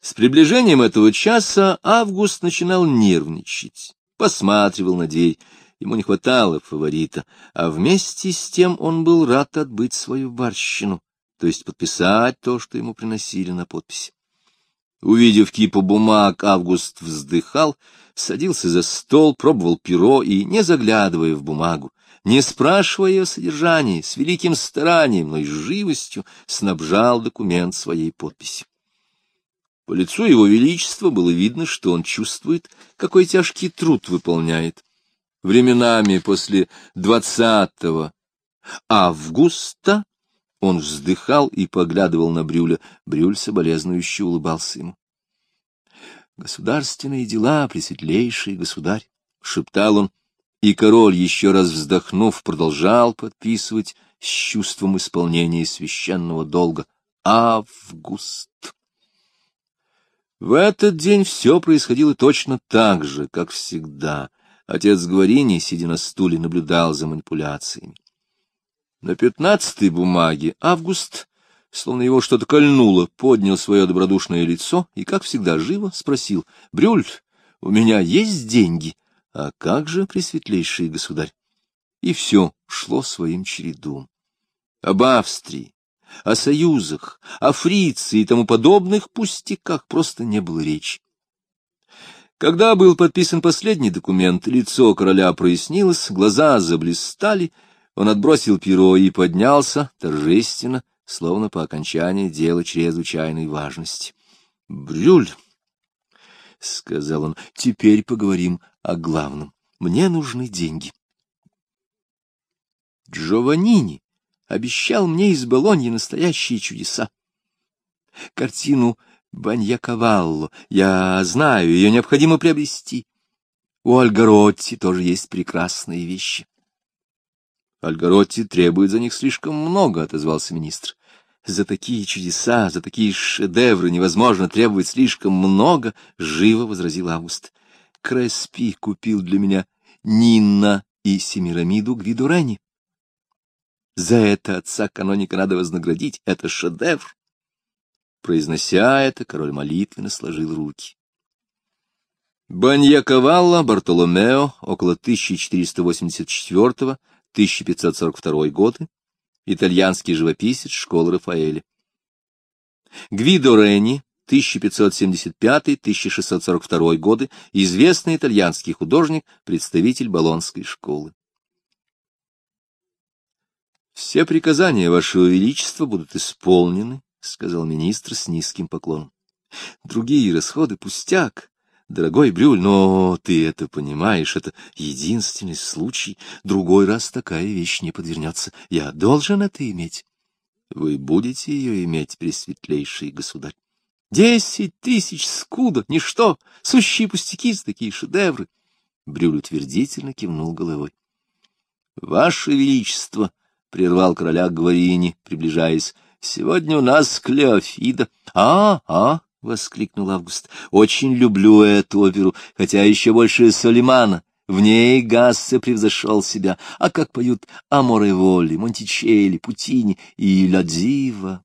С приближением этого часа Август начинал нервничать, посматривал на дверь. Ему не хватало фаворита, а вместе с тем он был рад отбыть свою барщину, то есть подписать то, что ему приносили на подпись. Увидев кипу бумаг, Август вздыхал, садился за стол, пробовал перо и, не заглядывая в бумагу, не спрашивая ее содержании, с великим старанием, но и живостью, снабжал документ своей подписью. По лицу его величества было видно, что он чувствует, какой тяжкий труд выполняет. Временами после двадцатого августа он вздыхал и поглядывал на Брюля. Брюль соболезнующе улыбался ему. «Государственные дела, пресветлейший государь!» — шептал он, и король, еще раз вздохнув, продолжал подписывать с чувством исполнения священного долга. Август. В этот день все происходило точно так же, как всегда. Отец Гварини, сидя на стуле, наблюдал за манипуляциями. На пятнадцатой бумаге Август, словно его что-то кольнуло, поднял свое добродушное лицо и, как всегда, живо спросил, — Брюль, у меня есть деньги? А как же, пресветлейший государь? И все шло своим чередом. Об Австрии, о союзах, о Фриции и тому подобных пустяках просто не было речи. Когда был подписан последний документ, лицо короля прояснилось, глаза заблистали, он отбросил перо и поднялся торжественно, словно по окончании дела чрезвычайной важности. — Брюль, — сказал он, — теперь поговорим о главном. Мне нужны деньги. Джованнини обещал мне из Болоньи настоящие чудеса. Картину Баньякавалло, я знаю, ее необходимо приобрести. У Альгаротти тоже есть прекрасные вещи. Альгаротти требует за них слишком много, — отозвался министр. За такие чудеса, за такие шедевры невозможно требовать слишком много, — живо возразил Август. Креспи купил для меня Нинна и Семирамиду Гвидурани. За это отца каноника надо вознаградить. Это шедевр. Произнося это, король молитвенно сложил руки. Баньяковалла Бартоломео, около 1484-1542 годы, итальянский живописец школы Рафаэля. Гвидо Рени, 1575-1642 годы, известный итальянский художник, представитель Болонской школы. Все приказания Вашего Величества будут исполнены, — сказал министр с низким поклоном. Другие расходы — пустяк. Дорогой Брюль, но ты это понимаешь, это единственный случай. Другой раз такая вещь не подвернется. Я должен это иметь. Вы будете ее иметь, пресветлейший государь. Десять тысяч скуда, ничто, сущие пустяки за такие шедевры. Брюль утвердительно кивнул головой. — Ваше Величество, — прервал короля Гварини, приближаясь, — сегодня у нас Клеофида. — А, а, — воскликнул Август, — очень люблю эту оперу, хотя еще больше Солимана. В ней Гассе превзошел себя. А как поют Аморе Воли, Монтичелли, Путини и Ладзива.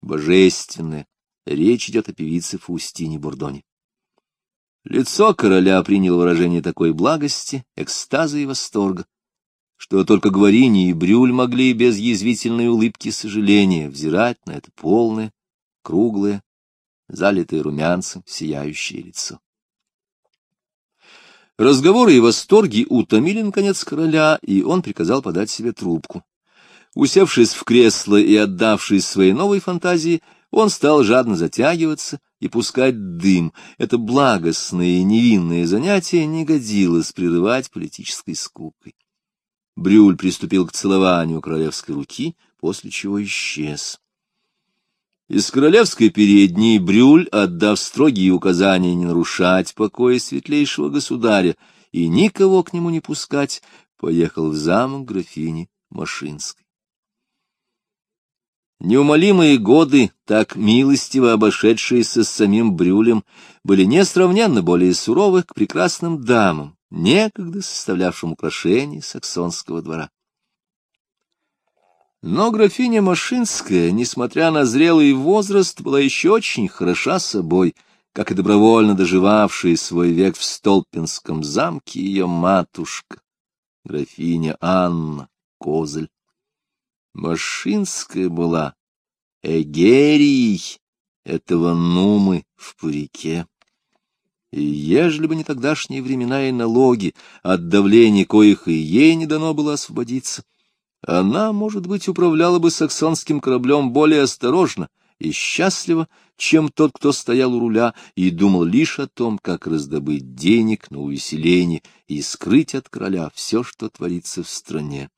Божественное, Речь идет о певице Фаустине Бурдоне. Лицо короля приняло выражение такой благости, экстаза и восторга, что только Гварини и Брюль могли без язвительной улыбки сожаления взирать на это полное, круглое, залитое румянцем, сияющее лицо. Разговоры и восторги утомили, наконец, короля, и он приказал подать себе трубку. Усевшись в кресло и отдавшись своей новой фантазии, он стал жадно затягиваться и пускать дым. Это благостное и невинное занятие не годилось прерывать политической скукой. Брюль приступил к целованию королевской руки, после чего исчез. Из королевской передней Брюль, отдав строгие указания не нарушать покоя светлейшего государя и никого к нему не пускать, поехал в замок графини Машинской. Неумолимые годы, так милостиво обошедшиеся с самим Брюлем, были несравненно более суровы к прекрасным дамам, некогда составлявшим украшение саксонского двора. Но графиня Машинская, несмотря на зрелый возраст, была еще очень хороша собой, как и добровольно доживавшая свой век в Столпинском замке ее матушка, графиня Анна Козель. Машинская была эгерией этого Нумы в парике. И ежели бы не тогдашние времена и налоги, от давления коих и ей не дано было освободиться, она, может быть, управляла бы саксонским кораблем более осторожно и счастливо, чем тот, кто стоял у руля и думал лишь о том, как раздобыть денег на увеселение и скрыть от короля все, что творится в стране.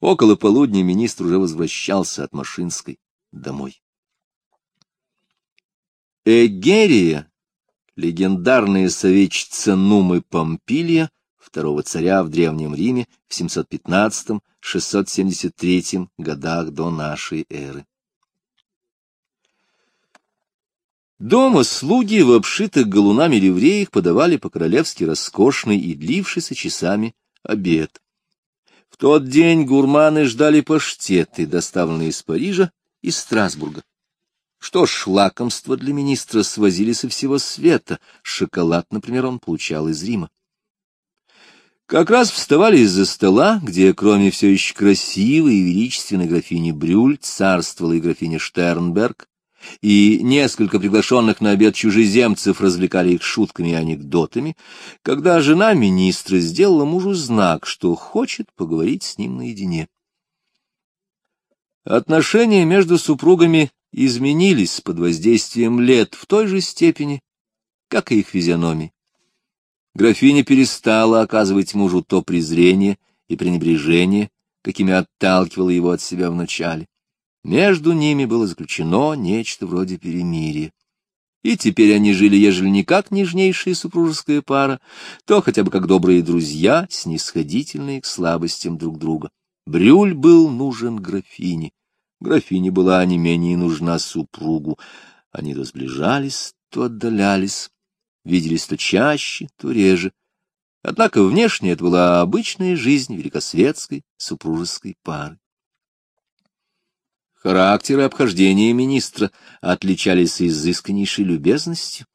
Около полудня министр уже возвращался от Машинской домой. Эгерия, легендарная советчица Нумы Помпилия, второго царя в Древнем Риме в 715-673 годах до нашей эры. Дома слуги в обшитых галунами ливреях подавали по-королевски роскошный и длившийся часами обед. В тот день гурманы ждали паштеты, доставленные из Парижа и Страсбурга. Что ж, лакомства для министра свозили со всего света. Шоколад, например, он получал из Рима. Как раз вставали из-за стола, где, кроме все еще красивой и величественной графини Брюль, царствовала и графиня Штернберг, и несколько приглашенных на обед чужеземцев развлекали их шутками и анекдотами, когда жена министра сделала мужу знак, что хочет поговорить с ним наедине. Отношения между супругами изменились под воздействием лет в той же степени, как и их физиономии. Графиня перестала оказывать мужу то презрение и пренебрежение, какими отталкивала его от себя вначале. Между ними было заключено нечто вроде перемирия. И теперь они жили, ежели не как нежнейшая супружеская пара, то хотя бы как добрые друзья, снисходительные к слабостям друг друга. Брюль был нужен графине, Графиня была не менее нужна супругу. Они то сближались, то отдалялись, виделись то чаще, то реже. Однако внешне это была обычная жизнь великосветской супружеской пары. Характеры обхождения министра отличались изысканнейшей любезностью.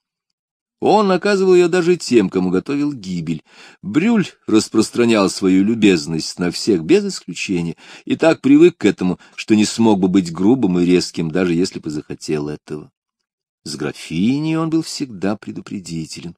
Он оказывал ее даже тем, кому готовил гибель. Брюль распространял свою любезность на всех без исключения, и так привык к этому, что не смог бы быть грубым и резким, даже если бы захотел этого. С графиней он был всегда предупредителен.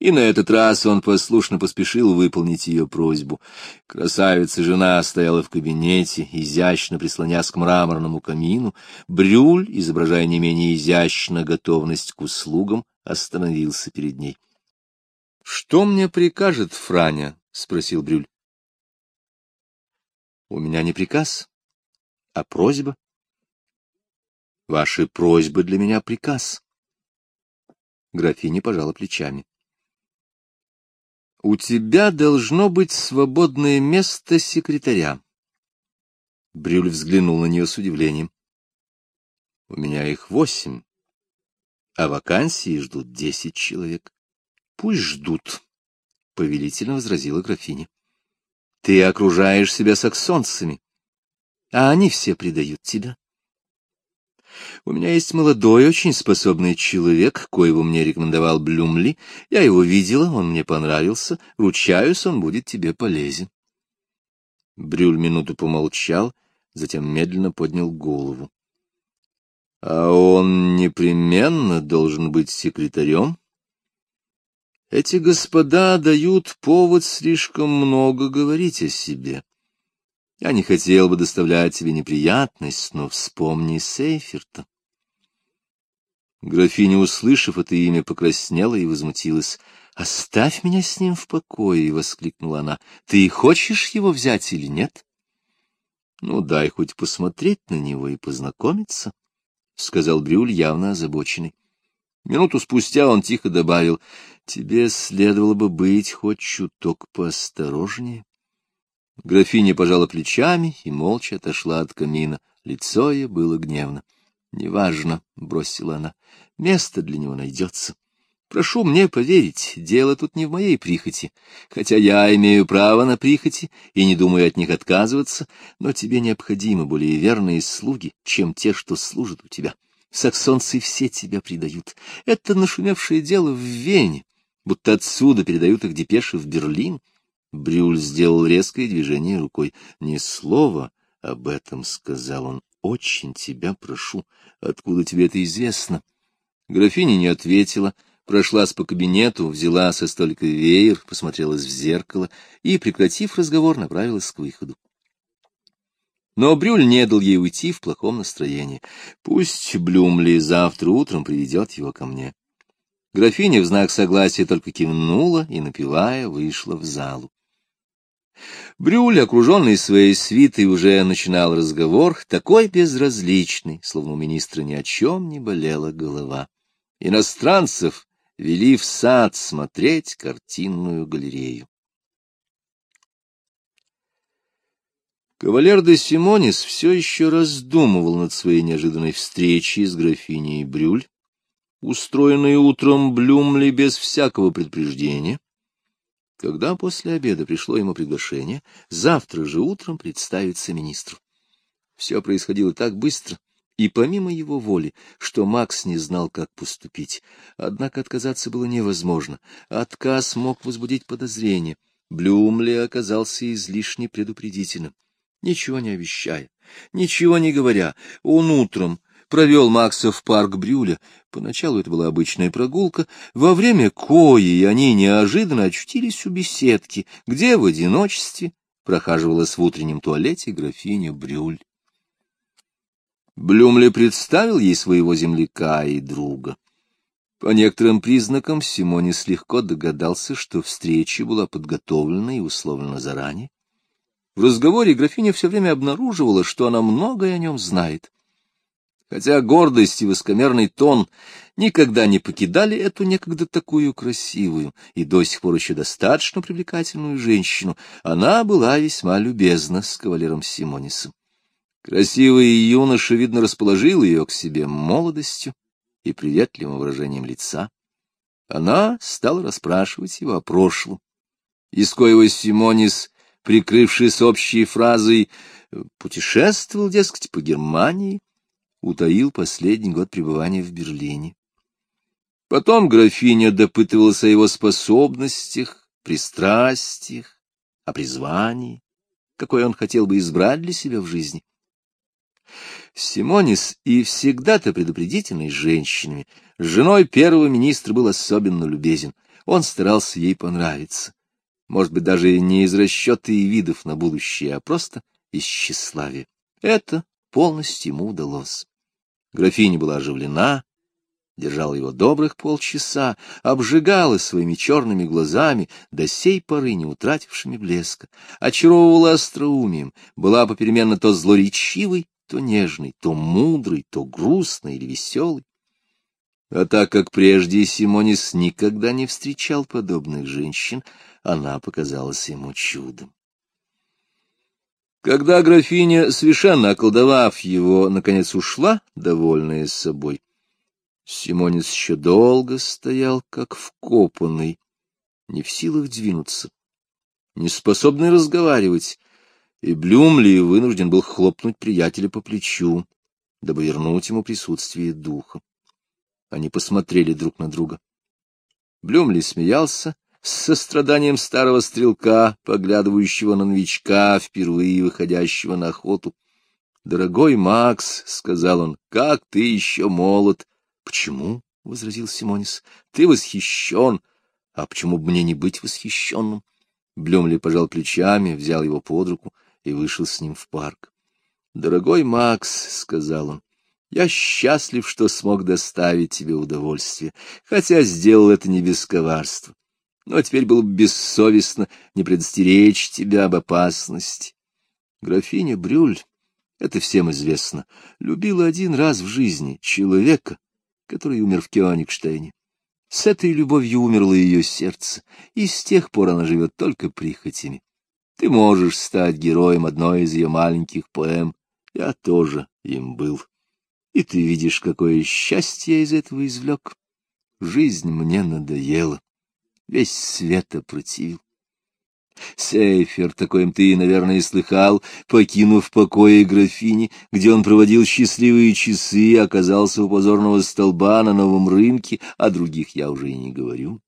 И на этот раз он послушно поспешил выполнить ее просьбу. Красавица-жена стояла в кабинете, изящно прислонясь к мраморному камину. Брюль, изображая не менее изящно готовность к услугам, остановился перед ней. — Что мне прикажет Франя? — спросил Брюль. — У меня не приказ, а просьба. — Ваши просьбы для меня приказ. Графиня пожала плечами. — У тебя должно быть свободное место секретаря. Брюль взглянул на нее с удивлением. — У меня их восемь а вакансии ждут десять человек. Пусть ждут, — повелительно возразила графиня. Ты окружаешь себя саксонцами, а они все предают тебя. У меня есть молодой, очень способный человек, коего мне рекомендовал Блюмли. Я его видела, он мне понравился. Ручаюсь, он будет тебе полезен. Брюль минуту помолчал, затем медленно поднял голову. А он непременно должен быть секретарем? Эти господа дают повод слишком много говорить о себе. Я не хотел бы доставлять тебе неприятность, но вспомни Сейферта. Графиня, услышав это имя, покраснела и возмутилась. — Оставь меня с ним в покое! — воскликнула она. — Ты хочешь его взять или нет? — Ну, дай хоть посмотреть на него и познакомиться. — сказал Брюль, явно озабоченный. Минуту спустя он тихо добавил, — тебе следовало бы быть хоть чуток поосторожнее. Графиня пожала плечами и молча отошла от камина. Лицо ее было гневно. — Неважно, — бросила она, — место для него найдется. Прошу мне поверить, дело тут не в моей прихоти, хотя я имею право на прихоти и не думаю от них отказываться, но тебе необходимы более верные слуги, чем те, что служат у тебя. Саксонцы все тебя предают. Это нашумевшее дело в Вене, будто отсюда передают их депеши в Берлин. Брюль сделал резкое движение рукой. — Ни слова об этом, — сказал он. — Очень тебя прошу. Откуда тебе это известно? Графиня не ответила. — прошлась по кабинету, взяла со столика веер, посмотрелась в зеркало и, прекратив разговор, направилась к выходу. Но Брюль не дал ей уйти в плохом настроении. Пусть Блюмли завтра утром приведет его ко мне. Графиня в знак согласия только кивнула и, напевая, вышла в залу. Брюль, окруженный своей свитой, уже начинал разговор, такой безразличный, словно у министра ни о чем не болела голова. Иностранцев вели в сад смотреть картинную галерею. Кавалер де Симонис все еще раздумывал над своей неожиданной встречей с графиней Брюль, устроенной утром Блюмли без всякого предупреждения, когда после обеда пришло ему приглашение завтра же утром представиться министру. Все происходило так быстро, и помимо его воли, что Макс не знал, как поступить. Однако отказаться было невозможно. Отказ мог возбудить подозрение. Блюмли оказался излишне предупредительным. Ничего не обещая, ничего не говоря, он утром провел Макса в парк Брюля. Поначалу это была обычная прогулка, во время кои они неожиданно очутились у беседки, где в одиночестве прохаживалась в утреннем туалете графиня Брюль. Блюмли представил ей своего земляка и друга. По некоторым признакам Симонис легко догадался, что встреча была подготовлена и условлена заранее. В разговоре графиня все время обнаруживала, что она многое о нем знает. Хотя гордость и воскомерный тон никогда не покидали эту некогда такую красивую и до сих пор еще достаточно привлекательную женщину, она была весьма любезна с кавалером Симонисом. Красивый юноша, видно, расположил ее к себе молодостью и приветливым выражением лица. Она стала расспрашивать его о прошлом, из коего Симонис, прикрывшись общей фразой, путешествовал, дескать, по Германии, утаил последний год пребывания в Берлине. Потом графиня допытывалась о его способностях, пристрастиях, о призвании, какое он хотел бы избрать для себя в жизни. Симонис и всегда-то предупредительной женщинами, с женой первого министра был особенно любезен. Он старался ей понравиться. Может быть, даже не из расчета и видов на будущее, а просто из тщеславия. Это полностью ему удалось. Графиня была оживлена, держала его добрых полчаса, обжигала своими черными глазами, до сей поры не утратившими блеска, очаровывала остроумием, была попеременно то злоречивой, то нежный, то мудрый, то грустный или веселый. А так как прежде Симонис никогда не встречал подобных женщин, она показалась ему чудом. Когда графиня, совершенно околдовав его, наконец ушла, довольная собой, Симонис еще долго стоял, как вкопанный, не в силах двинуться, не способный разговаривать, и Блюмли вынужден был хлопнуть приятеля по плечу, дабы вернуть ему присутствие духа. Они посмотрели друг на друга. Блюмли смеялся с состраданием старого стрелка, поглядывающего на новичка, впервые выходящего на охоту. — Дорогой Макс, — сказал он, — как ты еще молод. — Почему? — возразил Симонис. — Ты восхищен. А почему бы мне не быть восхищенным? Блюмли пожал плечами, взял его под руку и вышел с ним в парк. — Дорогой Макс, — сказал он, — я счастлив, что смог доставить тебе удовольствие, хотя сделал это не без коварства. Но теперь было бы бессовестно не предостеречь тебя об опасности. Графиня Брюль, это всем известно, любила один раз в жизни человека, который умер в Кёнигштейне. С этой любовью умерло ее сердце, и с тех пор она живет только прихотями. Ты можешь стать героем одной из ее маленьких поэм. Я тоже им был. И ты видишь, какое счастье я из этого извлек. Жизнь мне надоела. Весь свет опротивил. Сейфер, такоим ты, наверное, и слыхал, покинув покои графини, где он проводил счастливые часы, оказался у позорного столба на новом рынке, о других я уже и не говорю.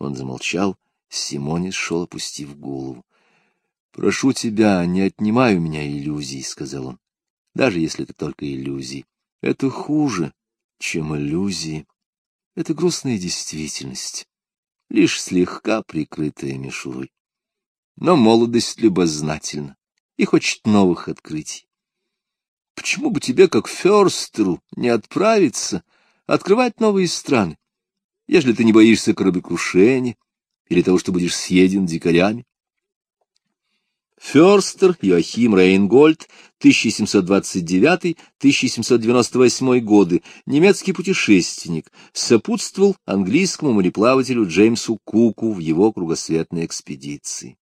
Он замолчал, Симонис шел, опустив голову. — Прошу тебя, не отнимай у меня иллюзий, — сказал он, — даже если это только иллюзии. Это хуже, чем иллюзии. Это грустная действительность, лишь слегка прикрытая мишурой. Но молодость любознательна и хочет новых открытий. Почему бы тебе, как Ферстеру, не отправиться, открывать новые страны, если ты не боишься кораблекрушения или того, что будешь съеден дикарями? Ферстер Йоахим Рейнгольд, 1729-1798 годы, немецкий путешественник, сопутствовал английскому мореплавателю Джеймсу Куку в его кругосветной экспедиции.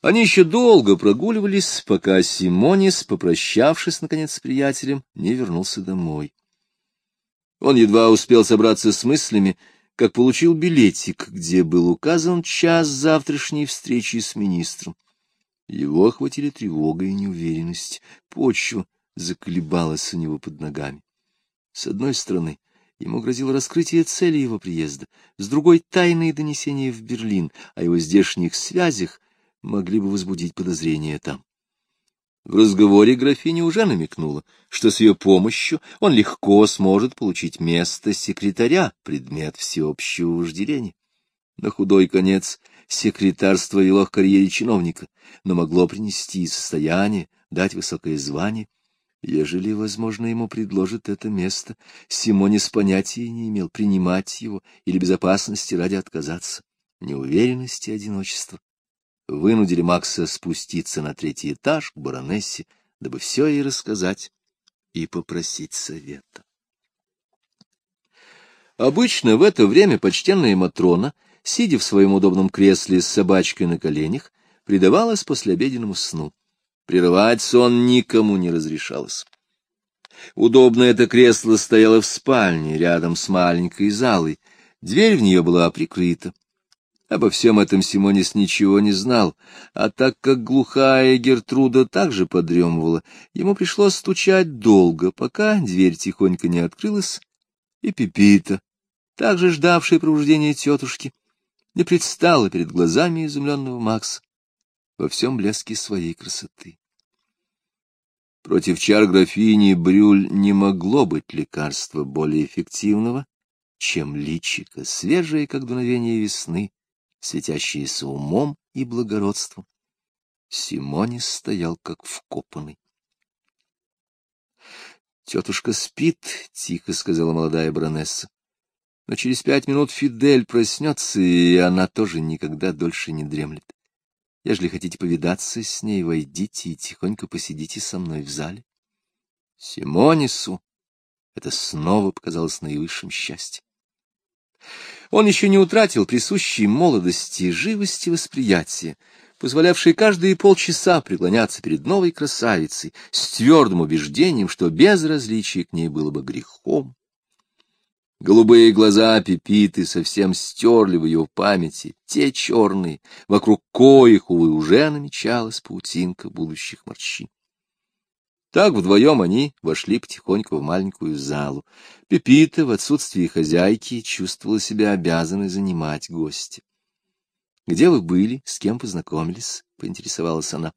Они еще долго прогуливались, пока Симонис, попрощавшись, наконец, с приятелем, не вернулся домой. Он едва успел собраться с мыслями, как получил билетик, где был указан час завтрашней встречи с министром. Его охватили тревога и неуверенность. Почва заколебалась у него под ногами. С одной стороны, ему грозило раскрытие цели его приезда, с другой — тайные донесения в Берлин о его здешних связях могли бы возбудить подозрения там. В разговоре графиня уже намекнула, что с ее помощью он легко сможет получить место секретаря, предмет всеобщего вожделения. На худой конец секретарство вело к карьере чиновника, но могло принести состояние, дать высокое звание. Ежели, возможно, ему предложат это место, Симонис понятия не имел, принимать его или безопасности ради отказаться, неуверенности и одиночества вынудили Макса спуститься на третий этаж к баронессе, дабы все ей рассказать и попросить совета. Обычно в это время почтенная Матрона, сидя в своем удобном кресле с собачкой на коленях, предавалась послеобеденному сну. Прерывать сон никому не разрешалось. Удобное это кресло стояло в спальне, рядом с маленькой залой. Дверь в нее была прикрыта. Обо всем этом Симонис ничего не знал, а так как глухая Гертруда также подремывала, ему пришлось стучать долго, пока дверь тихонько не открылась, и Пепита, также ждавшая пробуждения тетушки, не предстала перед глазами изумленного Макса во всем блеске своей красоты. Против чар графини Брюль не могло быть лекарства более эффективного, чем личико, свежее, как дуновение весны, светящиеся умом и благородством. Симонис стоял как вкопанный. — Тетушка спит, — тихо сказала молодая баронесса. Но через пять минут Фидель проснется, и она тоже никогда дольше не дремлет. Ежели хотите повидаться с ней, войдите и тихонько посидите со мной в зале. Симонису это снова показалось наивысшим счастьем. Он еще не утратил присущей молодости, живости восприятия, позволявшей каждые полчаса преклоняться перед новой красавицей с твердым убеждением, что безразличие к ней было бы грехом. Голубые глаза Пепиты совсем стерли в ее памяти те черные, вокруг коих, увы, уже намечалась паутинка будущих морщин. Так вдвоем они вошли потихоньку в маленькую залу. Пепита в отсутствии хозяйки чувствовала себя обязанной занимать гостя. — Где вы были, с кем познакомились? — поинтересовалась она.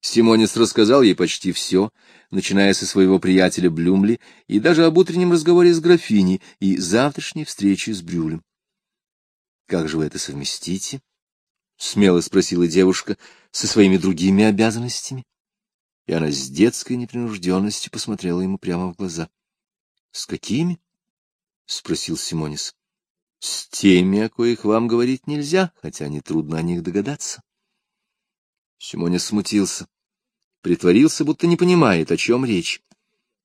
Симонис рассказал ей почти все, начиная со своего приятеля Блюмли и даже об утреннем разговоре с графиней и завтрашней встрече с Брюлем. — Как же вы это совместите? — смело спросила девушка со своими другими обязанностями и она с детской непринужденностью посмотрела ему прямо в глаза. — С какими? — спросил Симонис. — С теми, о коих вам говорить нельзя, хотя нетрудно о них догадаться. Симонис смутился, притворился, будто не понимает, о чем речь.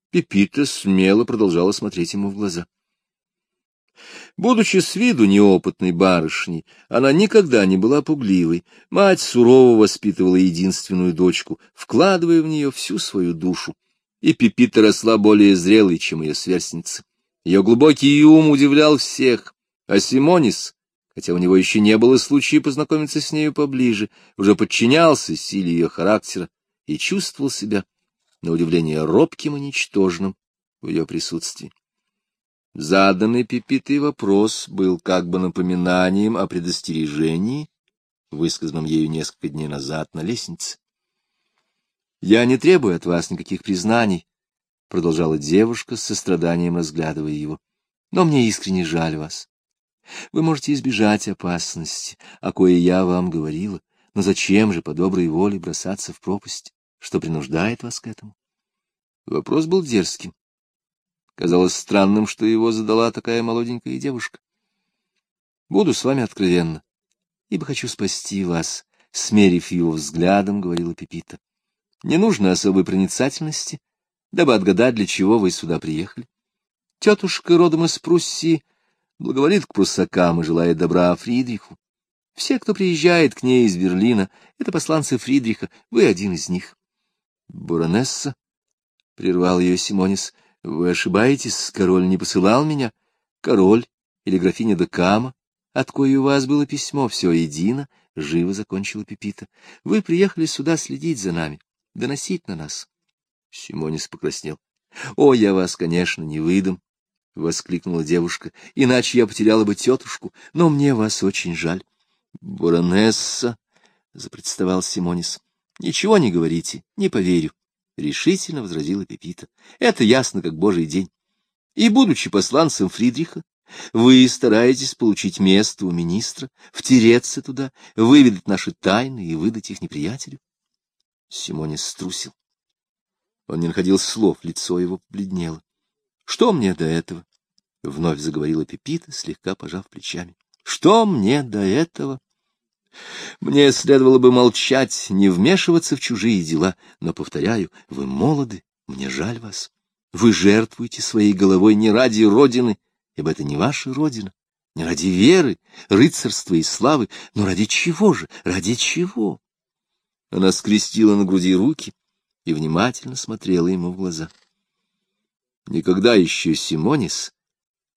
Пепита смело продолжала смотреть ему в глаза. Будучи с виду неопытной барышней, она никогда не была пугливой. Мать сурово воспитывала единственную дочку, вкладывая в нее всю свою душу. И Пепита росла более зрелой, чем ее сверстница. Ее глубокий ум удивлял всех, а Симонис, хотя у него еще не было случая познакомиться с нею поближе, уже подчинялся силе ее характера и чувствовал себя, на удивление, робким и ничтожным в ее присутствии. Заданный Пепитой вопрос был как бы напоминанием о предостережении, высказанном ею несколько дней назад на лестнице. «Я не требую от вас никаких признаний», — продолжала девушка с состраданием разглядывая его, — «но мне искренне жаль вас. Вы можете избежать опасности, о коей я вам говорила, но зачем же по доброй воле бросаться в пропасть, что принуждает вас к этому?» Вопрос был дерзким, Казалось странным, что его задала такая молоденькая девушка. Буду с вами откровенна, ибо хочу спасти вас, смерив его взглядом, — говорила Пепита. Не нужно особой проницательности, дабы отгадать, для чего вы сюда приехали. Тетушка родом из Пруссии благоволит к пруссакам и желает добра Фридриху. Все, кто приезжает к ней из Берлина, — это посланцы Фридриха, вы один из них. — Баронесса, — прервал ее Симонис, — вы ошибаетесь, король не посылал меня. Король или графиня Декама, от коей у вас было письмо, все едино, — живо закончила Пепита. Вы приехали сюда следить за нами, доносить на нас. Симонис покраснел. — О, я вас, конечно, не выдам, — воскликнула девушка, — иначе я потеряла бы тетушку, но мне вас очень жаль. — Баронесса, — запредставал Симонис, — ничего не говорите, не поверю. — решительно возразила Пепита. — Это ясно, как божий день. И, будучи посланцем Фридриха, вы стараетесь получить место у министра, втереться туда, выведать наши тайны и выдать их неприятелю. Симонис струсил. Он не находил слов, лицо его побледнело. — Что мне до этого? — вновь заговорила Пепита, слегка пожав плечами. — Что мне до этого? Мне следовало бы молчать, не вмешиваться в чужие дела, но, повторяю, вы молоды, мне жаль вас. Вы жертвуете своей головой не ради Родины, ибо это не ваша Родина, не ради веры, рыцарства и славы, но ради чего же, ради чего? Она скрестила на груди руки и внимательно смотрела ему в глаза. Никогда еще Симонис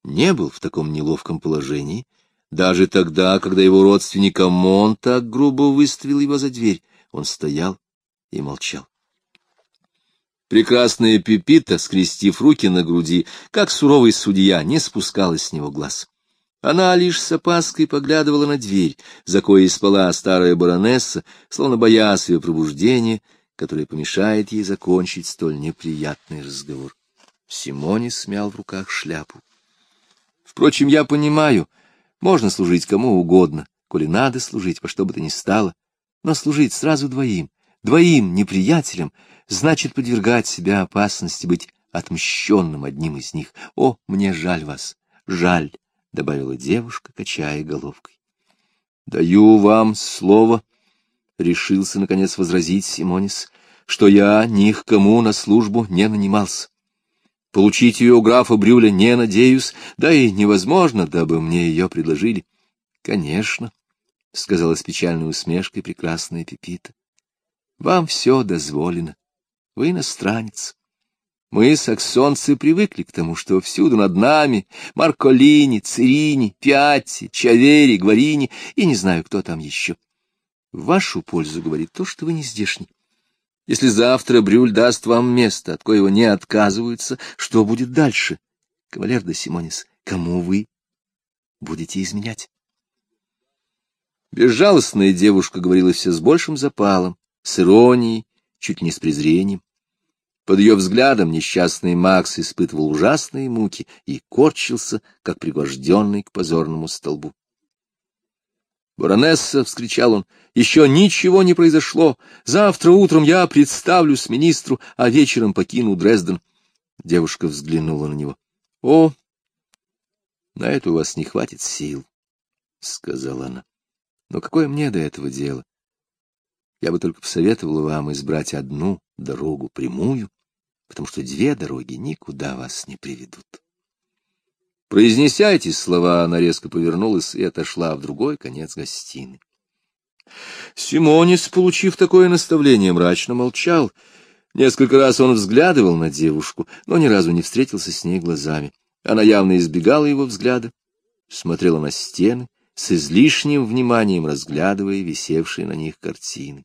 не был в таком неловком положении, даже тогда, когда его родственник Амон так грубо выставил его за дверь, он стоял и молчал. Прекрасная Пепита, скрестив руки на груди, как суровый судья, не спускала с него глаз. Она лишь с опаской поглядывала на дверь, за коей спала старая баронесса, словно боясь ее пробуждения, которое помешает ей закончить столь неприятный разговор. Симоне смял в руках шляпу. Впрочем, я понимаю, можно служить кому угодно, коли надо служить во что бы то ни стало, но служить сразу двоим, двоим неприятелям, значит подвергать себя опасности быть отмщенным одним из них. О, мне жаль вас, жаль, — добавила девушка, качая головкой. — Даю вам слово, — решился, наконец, возразить Симонис, — что я ни к кому на службу не нанимался. Получить ее у графа Брюля не надеюсь, да и невозможно, дабы мне ее предложили. — Конечно, — сказала с печальной усмешкой прекрасная Пепита. — Вам все дозволено. Вы иностранец. Мы, саксонцы, привыкли к тому, что всюду над нами Марколини, Цирини, Пиатти, Чавери, Гварини и не знаю, кто там еще. В вашу пользу говорит то, что вы не здешний. Если завтра Брюль даст вам место, от коего не отказываются, что будет дальше? Кавалер де Симонис, кому вы будете изменять? Безжалостная девушка говорила все с большим запалом, с иронией, чуть не с презрением. Под ее взглядом несчастный Макс испытывал ужасные муки и корчился, как пригвожденный к позорному столбу. «Баронесса!» — вскричал он. «Еще ничего не произошло. Завтра утром я представлюсь министру, а вечером покину Дрезден». Девушка взглянула на него. «О, на это у вас не хватит сил», — сказала она. «Но какое мне до этого дело? Я бы только посоветовала вам избрать одну дорогу прямую, потому что две дороги никуда вас не приведут». Произнеся эти слова, она резко повернулась и отошла в другой конец гостиной. Симонис, получив такое наставление, мрачно молчал. Несколько раз он взглядывал на девушку, но ни разу не встретился с ней глазами. Она явно избегала его взгляда, смотрела на стены, с излишним вниманием разглядывая висевшие на них картины.